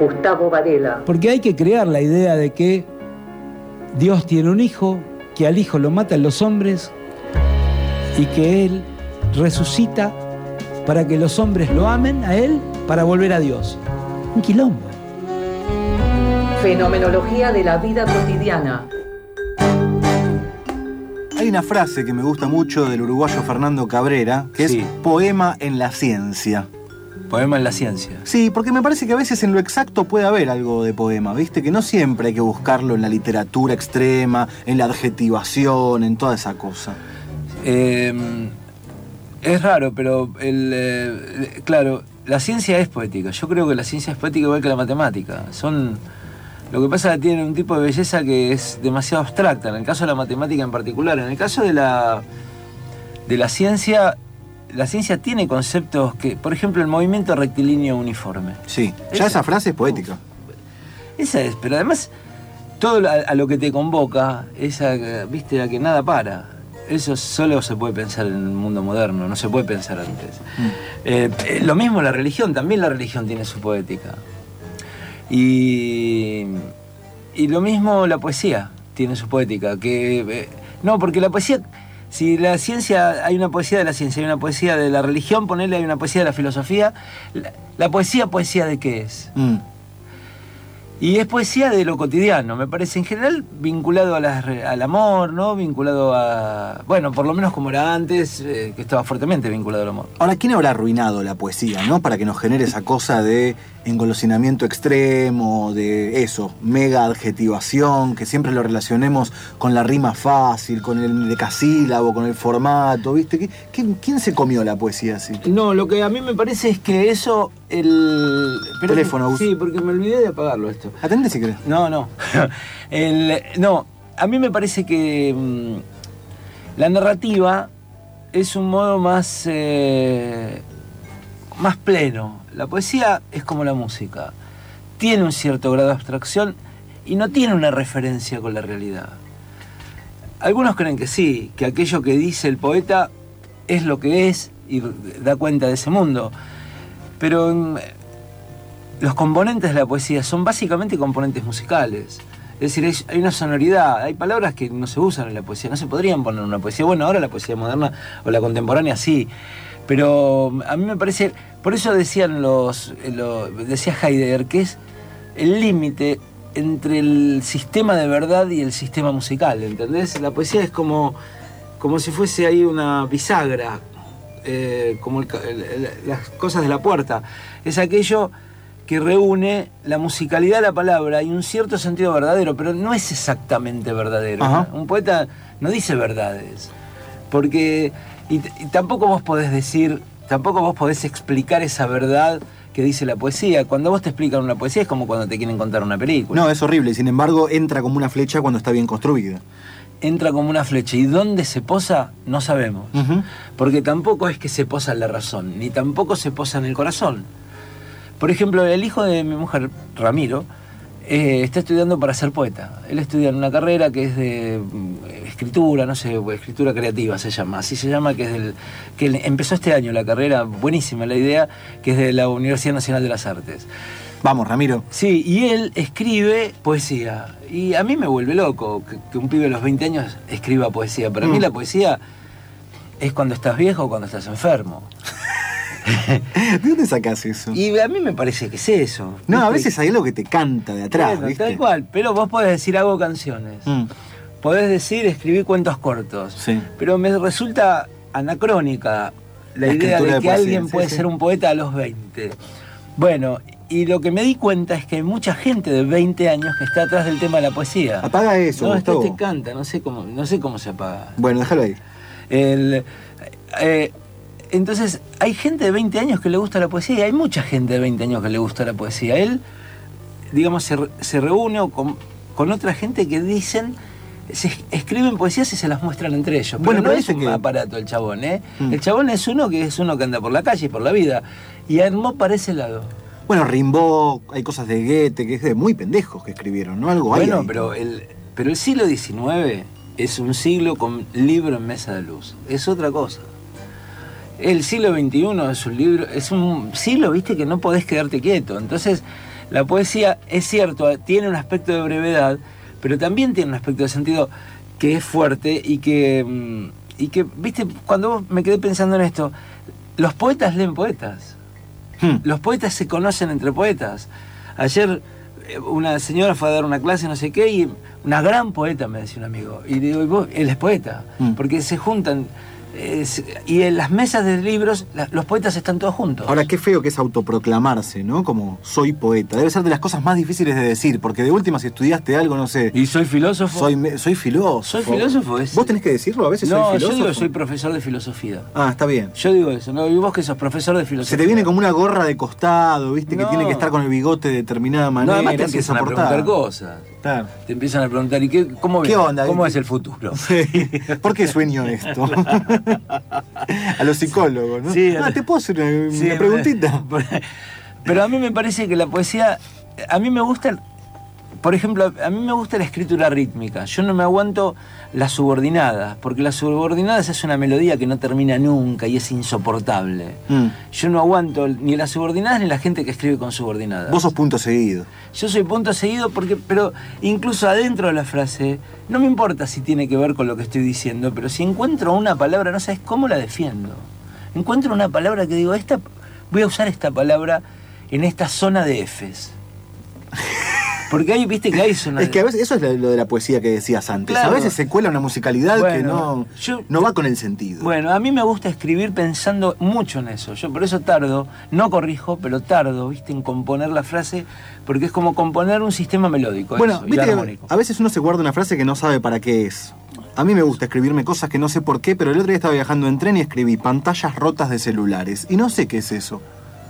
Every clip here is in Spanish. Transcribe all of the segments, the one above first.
Gustavo Varela. Porque hay que crear la idea de que Dios tiene un hijo, que al hijo lo matan los hombres y que Él resucita para que los hombres lo amen a Él para volver a Dios. Un quilombo. Fenomenología de la vida cotidiana. Hay una frase que me gusta mucho del uruguayo Fernando Cabrera, que Sí. es poema en la ciencia. Poema en la ciencia. Sí, porque me parece que a veces en lo exacto puede haber algo de poema, ¿viste? Que no siempre hay que buscarlo en la literatura extrema, en la adjetivación, en toda esa cosa. Eh, es raro, pero el, eh, claro, la ciencia es poética. Yo creo que la ciencia es poética igual que la matemática. Son lo que pasa es que tienen un tipo de belleza que es demasiado abstracta. En el caso de la matemática en particular, en el caso de la de la ciencia, la ciencia tiene conceptos que, por ejemplo, el movimiento rectilíneo uniforme. Sí, ya Esa- esa frase es poética. Esa es, pero además todo a, a lo que te convoca, esa, viste, a que nada para. Eso solo se puede pensar en el mundo moderno, no se puede pensar antes. Eh, eh, lo mismo la religión, también la religión tiene su poética. Y, y lo mismo la poesía tiene su poética. Que, eh, no, porque la poesía, si la ciencia, hay una poesía de la ciencia, hay una poesía de la religión, ponerle hay una poesía de la filosofía. La, poesía, poesía de qué es? Mm. Y es poesía de lo cotidiano, me parece, en general vinculado a las re- al amor, ¿no? Vinculado a. Bueno, por lo menos como era antes, eh, que estaba fuertemente vinculado al amor. Ahora, ¿quién habrá arruinado la poesía, no? Para que nos genere esa cosa de engolosinamiento extremo, de eso, mega adjetivación, que siempre lo relacionemos con la rima fácil, con el decasílabo, con el formato, ¿viste? ¿Qui- ¿Quién, quién se comió la poesía así? No, lo que a mí me parece es que eso, el. Teléfono. Sí, porque me olvidé de apagarlo esto. Atende si querés. No, no. El- no, a mí me parece que mm, la narrativa es un modo más, eh, más pleno. La poesía es como la música. Tiene un cierto grado de abstracción y no tiene una referencia con la realidad. Algunos creen que sí, que aquello que dice el poeta es lo que es y da cuenta de ese mundo. Pero mm, los componentes de la poesía son básicamente componentes musicales. Es decir, hay- una sonoridad, hay palabras que no se usan en la poesía, no se podrían poner en una poesía. Bueno, ahora la poesía moderna o la contemporánea sí, pero a mí me parece, por eso decían los, eh, decía Heidegger, que es el límite entre el sistema de verdad y el sistema musical, ¿entendés? La poesía es como, como si fuese ahí una bisagra, eh, como el el- las cosas de la puerta. Es aquello que reúne la musicalidad de la palabra y un cierto sentido verdadero, pero no es exactamente verdadero. Ajá. Un poeta no dice verdades, porque y, tampoco vos podés decir, tampoco vos podés explicar esa verdad que dice la poesía. Cuando vos te explican una poesía es como cuando te quieren contar una película. No, es horrible sin embargo entra como una flecha cuando está bien construida. Entra como una flecha y dónde se posa no sabemos. Porque tampoco es que se posa en la razón, ni tampoco se posa en el corazón. Por ejemplo, el hijo de mi mujer, Ramiro, eh, está estudiando para ser poeta. Él estudia en una carrera que es de mm, escritura, no sé, escritura creativa se llama, así se llama, que es del que empezó este año la carrera, buenísima la idea, que es de la Universidad Nacional de las Artes. Vamos, Ramiro. Sí, y él escribe poesía. Y a mí me vuelve loco que, que un pibe de los 20 años escriba poesía. Para mí Mm. la poesía es cuando estás viejo o cuando estás enfermo. ¿De dónde sacás eso? Y a mí me parece que es eso. No, a veces hay algo que te canta de atrás, Bueno, ¿viste? tal cual, pero vos podés decir hago canciones. Mm, Podés decir escribí cuentos cortos. sí. Pero me resulta anacrónica la, La idea de de que poesía, alguien puede sí. ser un poeta a los 20. Bueno, y lo que me di cuenta es que hay mucha gente de 20 años que está atrás del tema de la poesía. Apaga eso, no, esto te canta, no sé cómo, no sé cómo se apaga. Bueno, déjalo ahí. El, eh, entonces, hay gente de 20 años que le gusta la poesía y hay mucha gente de 20 años que le gusta la poesía. Él, digamos, se, se reúne con, con otra gente que dicen, se es- escriben poesías y se las muestran entre ellos. Pero Bueno, no pero es dice un que- aparato el chabón, ¿eh? Mm. El chabón es uno que es uno que anda por la calle y por la vida. Y armó para ese lado. Bueno, Rimbaud, hay cosas de Goethe que es de muy pendejos que escribieron, ¿no? Algo hay Bueno, ahí. pero el, pero el siglo XIX es un siglo con libro en mesa de luz. Es otra cosa. El siglo XXI es un libro, es un siglo, viste, que no podés quedarte quieto. Entonces, La poesía, es cierto, tiene un aspecto de brevedad, pero también tiene un aspecto de sentido que es fuerte y que, mm, y que viste, cuando me quedé pensando en esto, los poetas leen poetas. Hmm. Los poetas se conocen entre poetas. Ayer eh, una señora fue a dar una clase, no sé qué, y una gran poeta, me decía un amigo. Y digo, ¿y vos? Él es poeta. Mm. Porque se juntan. Y en las mesas de libros, la- los poetas están todos juntos. Ahora, qué feo que es autoproclamarse, ¿no? Como soy poeta. Debe ser de las cosas más difíciles de decir, porque de última, si estudiaste algo, no sé. ¿Y soy filósofo? Soy, soy filósofo. Soy filósofo, es- ¿Vos tenés que decirlo a veces? no, soy yo filósofo. digo soy profesor de filosofía. Ah, está bien. Yo digo eso, ¿no? Y vos que sos profesor de filosofía. Se te viene como una gorra de costado, ¿viste? Que No. tiene que estar con el bigote de determinada No, manera. además te empiezan a preguntar cosas. Claro. Te empiezan a preguntar, ¿y qué, cómo, ¿Qué ves? onda? ¿Cómo ¿Y es el futuro? Sí. ¿Por qué sueño esto? a los psicólogos, ¿no? Sí, ah, ¿te puedo hacer una, Sí, una preguntita? Pero a mí me parece que la poesía, a mí me gusta, por ejemplo, a mí me gusta la escritura rítmica. Yo no me aguanto la subordinada, porque la subordinada es una melodía que no termina nunca y es insoportable. Mm. Yo no aguanto ni las subordinadas ni la gente que escribe con subordinadas. Vos sos punto seguido. Yo soy punto seguido porque, pero incluso adentro de la frase, no me importa si tiene que ver con lo que estoy diciendo, pero si encuentro una palabra, no sabes cómo la defiendo. Encuentro una palabra que digo, esta, voy a usar esta palabra en esta zona de Fs. Porque ahí, viste que hay zona Es que a veces, eso es lo lo de la poesía que decías antes. Claro. A veces se cuela una musicalidad que no, yo- no va con el sentido. Bueno, a mí me gusta escribir pensando mucho en eso. Yo por eso tardo, no corrijo, pero tardo, viste, en componer la frase, porque es como componer un sistema melódico. Bueno, eso, y viste que armónico. a veces uno se guarda una frase que no sabe para qué es. A mí me gusta escribirme cosas que no sé por qué, pero el otro día estaba viajando en tren y escribí pantallas rotas de celulares. Y no sé qué es eso.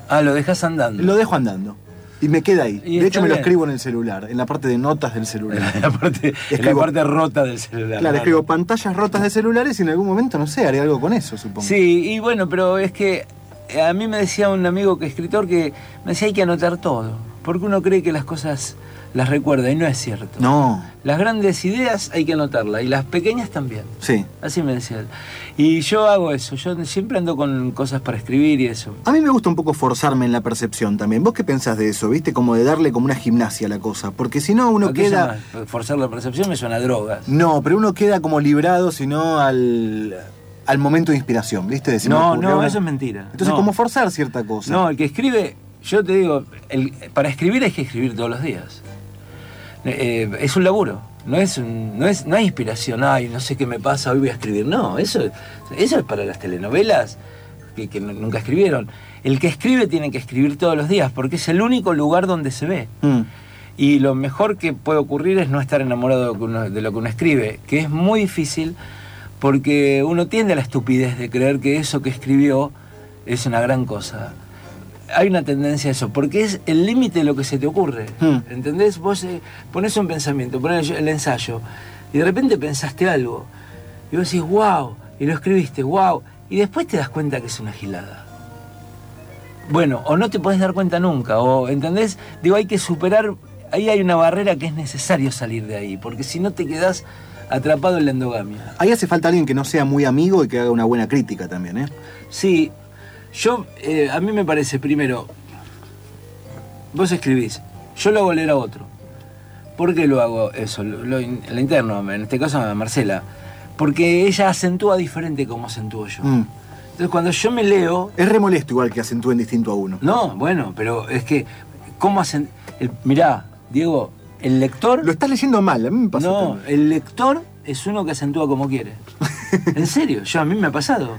Ah, lo dejas andando. Lo dejo andando. Y me queda ahí. Y de hecho, me lo escribo en el celular, en la parte de notas del celular. En la parte, en la Escribo- parte rota del celular. Claro, escribo pantallas rotas de celulares y en algún momento, no sé, haré algo con eso, supongo. Sí, y bueno, pero es que eh, a mí me decía un amigo que es escritor que me decía hay que anotar todo, porque uno cree que las cosas las recuerda y no es cierto. No, Las grandes ideas hay que anotarlas y las pequeñas también. sí. Así me decía él. Y yo hago eso, yo siempre ando con cosas para escribir y eso. A mí me gusta un poco forzarme en la percepción también. ¿Vos qué pensás de eso? ¿Viste? Como de darle como una gimnasia a la cosa. Porque si no, uno ¿A qué queda. llama? Forzar la percepción me suena a drogas. No, pero uno queda como librado, sino al, al momento de inspiración, ¿viste? No, no, una- eso es mentira. Entonces, No. como forzar cierta cosa. No, el que escribe, yo te digo, el- para escribir hay que escribir todos los días. Eh, es un laburo, no es, un- no es no hay inspiración, ay, no sé qué me pasa, hoy voy a escribir. No, eso, eso es para las telenovelas que, nunca escribieron. El que escribe tiene que escribir todos los días porque es el único lugar donde se ve. Mm. Y lo mejor que puede ocurrir es no estar enamorado de lo que uno, de lo que uno escribe, que es muy difícil porque uno tiende a la estupidez de creer que eso que escribió es una gran cosa. Hay una tendencia a eso, porque es el límite de lo que se te ocurre. Hmm. ¿Entendés? Vos eh, pones un pensamiento, pones el ensayo, y de repente pensaste algo, y vos decís, wow, y lo escribiste, wow, y después te das cuenta que es una gilada. Bueno, o no te podés dar cuenta nunca, o, ¿entendés? Digo, hay que superar, ahí hay una barrera que es necesario salir de ahí, porque si no te quedás atrapado en la endogamia. Ahí hace falta alguien que no sea muy amigo y que haga una buena crítica también, ¿eh? Sí, yo, eh, a mí me parece, primero, vos escribís, yo lo hago leer a otro. ¿Por qué lo hago eso? Lo, lo in- lo interno, en este caso a Marcela. Porque ella acentúa diferente como acentúo yo. Mm. Entonces cuando yo me leo, Es re molesto igual que acentúen distinto a uno. no, bueno, pero es que, ¿cómo hacen? Mirá, Diego, el lector... Lo estás leyendo mal, a mí me pasa No, también. el lector es uno que acentúa como quiere. en serio, yo a mí me ha pasado.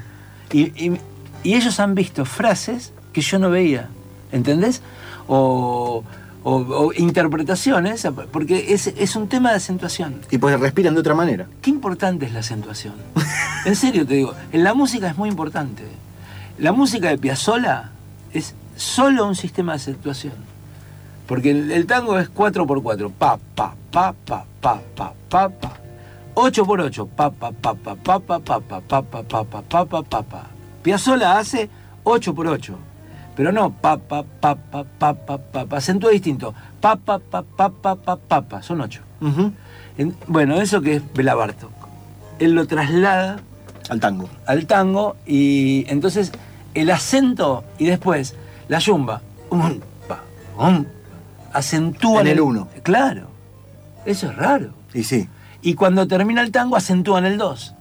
Y, y- y ellos han visto frases que yo no veía, ¿entendés? O, o- o interpretaciones, porque es, es un tema de acentuación. Y pues respiran de otra manera. Qué importante es la acentuación. En serio te digo, en la música es muy importante. La música de Piazzolla es solo un sistema de acentuación. Porque el, el tango es 4x4, pa, pa, pa, pa, pa, pa, pa, pa. 8x8, pa, pa, pa, pa, pa, pa, pa, pa, pa, pa, pa, pa, pa, pa, pa, pa. Piazzolla hace 8x8. Pero no pa, pa, pa, pa, pa, pa, pa, pa. Acentúa distinto. Pa, pa, pa, pa, pa, pa, pa, pa. Son 8. Ujú. En- bueno, eso que es Bela Bartok. Él lo traslada Al tango. al tango y entonces el acento y después la yumba. Um, pa, um, acentúan En el uno. Claro. Eso es raro. Y sí. Y cuando termina el tango, acentúan el 2.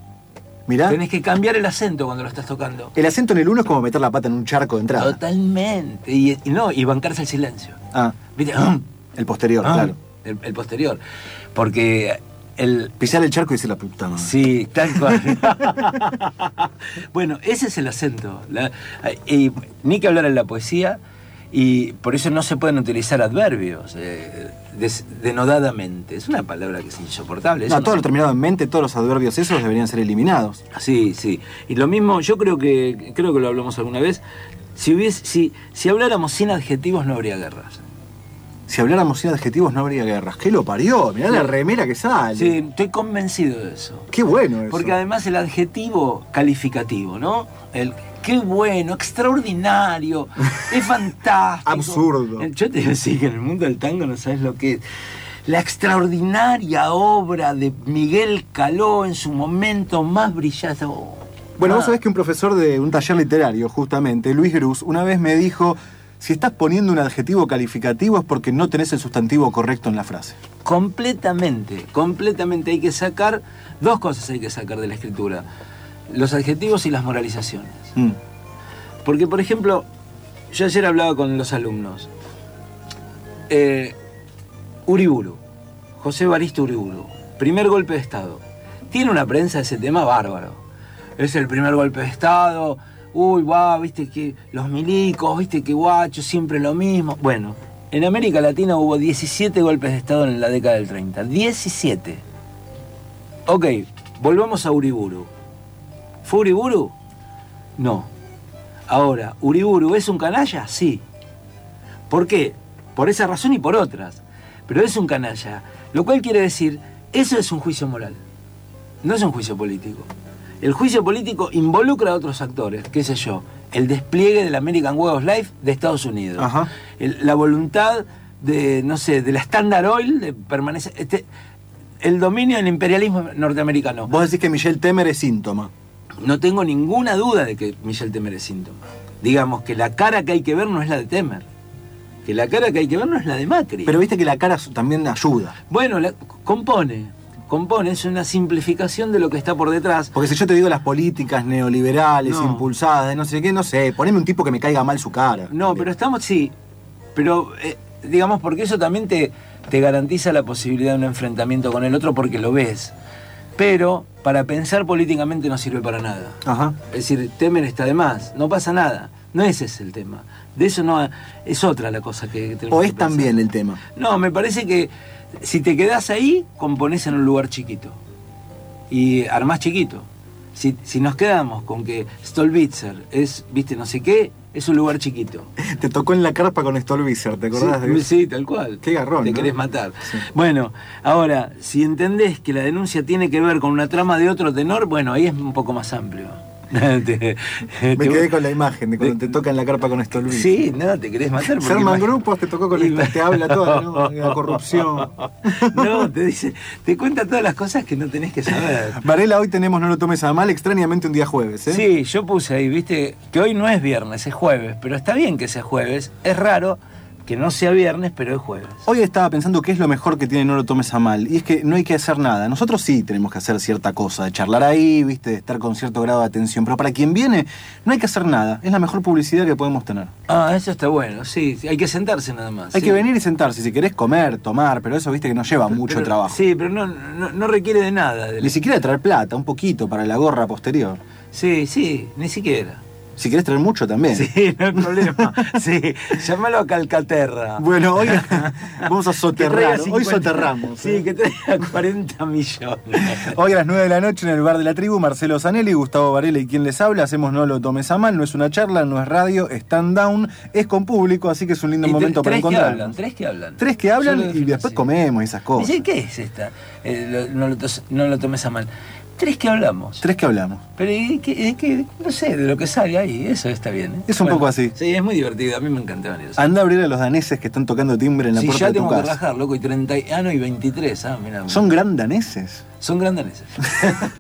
Mirá, Tenés que cambiar el acento cuando lo estás tocando. el acento en el 1 es como meter la pata en un charco de entrada. Totalmente. Y, y no, y bancarse el silencio. Ah, ¿Viste? el posterior, Ah, claro. El, el posterior. Porque el. Pisar el charco y decir la puta madre. Sí, tal cual. bueno, ese es el acento. La- y ni que hablar en la poesía, y por eso no se pueden utilizar adverbios eh, des- denodadamente. Es una palabra que es insoportable. No, no todo se- lo terminado en mente, todos los adverbios esos deberían ser eliminados. Sí, sí. Y lo mismo, yo creo que creo que lo hablamos alguna vez. Si hubiese, si, si habláramos sin adjetivos no habría guerras. Si habláramos sin adjetivos no habría guerras. ¿Qué lo parió? Mirá la remera que sale. Sí, estoy convencido de eso. Qué bueno eso. Porque además el adjetivo calificativo, ¿no? El qué bueno, extraordinario, es fantástico. Absurdo. Eh, Yo te sí, que en el mundo del tango no sabes lo que es. La extraordinaria obra de Miguel Caló en su momento más brillante. Oh, Bueno, vos ah. sabés que un profesor de un taller literario, justamente, Luis Gruz, una vez me dijo, si estás poniendo un adjetivo calificativo es porque no tenés el sustantivo correcto en la frase. Completamente, completamente. Hay que sacar, dos cosas hay que sacar de la escritura. Los adjetivos y las moralizaciones. Mm. Porque, por ejemplo, yo ayer hablaba con los alumnos. Eh, Uriburu, José Baristo Uriburu, primer golpe de Estado. Tiene una prensa de ese tema bárbaro. Es el primer golpe de Estado. Uy, guau, viste que los milicos, viste que guacho, siempre lo mismo. Bueno, en América Latina hubo 17 golpes de Estado en la década del 30. 17. Ok, volvamos a Uriburu. ¿Fue Uriburu? No. Ahora, ¿Uriburu es un canalla? Sí. ¿Por qué? Por esa razón y por otras. Pero es un canalla. Lo cual quiere decir, eso es un juicio moral. No es un juicio político. El juicio político involucra a otros actores, qué sé yo, el despliegue del American Way of Life de Estados Unidos. Ajá. El- la voluntad de, no sé, de la Standard Oil de permanecer. Este, el dominio del imperialismo norteamericano. Vos decís que Michel Temer es síntoma. No tengo ninguna duda de que Michel Temer es síntoma. Digamos que la cara que hay que ver no es la de Temer. Que la cara que hay que ver no es la de Macri. Pero viste que la cara también ayuda. bueno, la- compone. Compone, es una simplificación de lo que está por detrás. Porque si yo te digo las políticas neoliberales, No. impulsadas, de no sé qué, no sé, poneme un tipo que me caiga mal su cara. No, pero estamos, sí. Pero, eh, digamos, porque eso también te, te garantiza la posibilidad de un enfrentamiento con el otro porque lo ves. Pero para pensar políticamente no sirve para nada. Ajá. Es decir, Temer está de más, no pasa nada. No ese es el tema. De eso no es otra la cosa que tenemos O es también el tema. No, me parece que si te quedás ahí, componés en un lugar chiquito. Y armás chiquito. Si, si nos quedamos con que Stolbitzer es, viste, no sé qué, es un lugar chiquito. Te tocó en la carpa con Stolbizer, ¿te acordás sí, de? Sí, tal cual. Qué garrón, Te ¿no? querés matar. Sí. Bueno, ahora, si entendés que la denuncia tiene que ver con una trama de otro tenor, bueno, ahí es un poco más amplio. Te- Me te- quedé con la imagen de cuando te toca en la carpa con Stolbizer. Sí, no, te querés matar. Serman imag- Grupos te tocó con esto, te habla toda ¿no? la corrupción. No, te dice, te cuenta todas las cosas que no tenés que saber. Varela, hoy tenemos No lo tomes a mal, extrañamente un día jueves, ¿eh? Sí, yo puse ahí, viste, que hoy no es viernes, es jueves, pero está bien que sea jueves. Es raro que no sea viernes, pero es jueves. Hoy estaba pensando qué es lo mejor que tiene No lo tomes a mal. Y es que no hay que hacer nada. Nosotros sí tenemos que hacer cierta cosa, de charlar ahí, viste, de estar con cierto grado de atención. Pero para quien viene, no hay que hacer nada. Es la mejor publicidad que podemos tener. Ah, eso está bueno, sí, hay que sentarse nada más. Hay sí. que venir y sentarse. Si querés comer, tomar, pero eso viste que no lleva mucho Pero- trabajo. Sí, pero no, no, no requiere de nada. Ni siquiera traer plata, un poquito para la gorra posterior. Sí, sí, ni siquiera. Si querés traer mucho también. Sí, no hay problema. Sí, llámalo a Calcaterra. Bueno, hoy vamos a soterrar. Hoy 50 soterramos. Sí, ¿eh? que traiga 40 millones. Hoy a las 9 de la noche en el bar de la tribu, Marcelo Zanelli, Gustavo Varela y quien les habla. Hacemos No lo tomes a mal, no es una charla, no es radio, es stand down, es con público, así que es un lindo Y momento para tres que hablan, tres que hablan. Tres que hablan y después así. comemos esas cosas. ¿qué es esta? Eh, lo- no, lo tos- no lo tomes a mal. Tres que hablamos. Tres que hablamos. Pero ¿y qué- es que, no sé, de lo que sale ahí, eso está bien. ¿eh? Es un poco así. Sí, es muy divertido, a mí me encantaban esos. Anda a abrir a los daneses que están tocando timbre en la Sí, puerta ya de tu tengo que casa. rajar, loco, y 30, y- ah, no, y 23, ah, mira. Son gran daneses. Son grandaneses.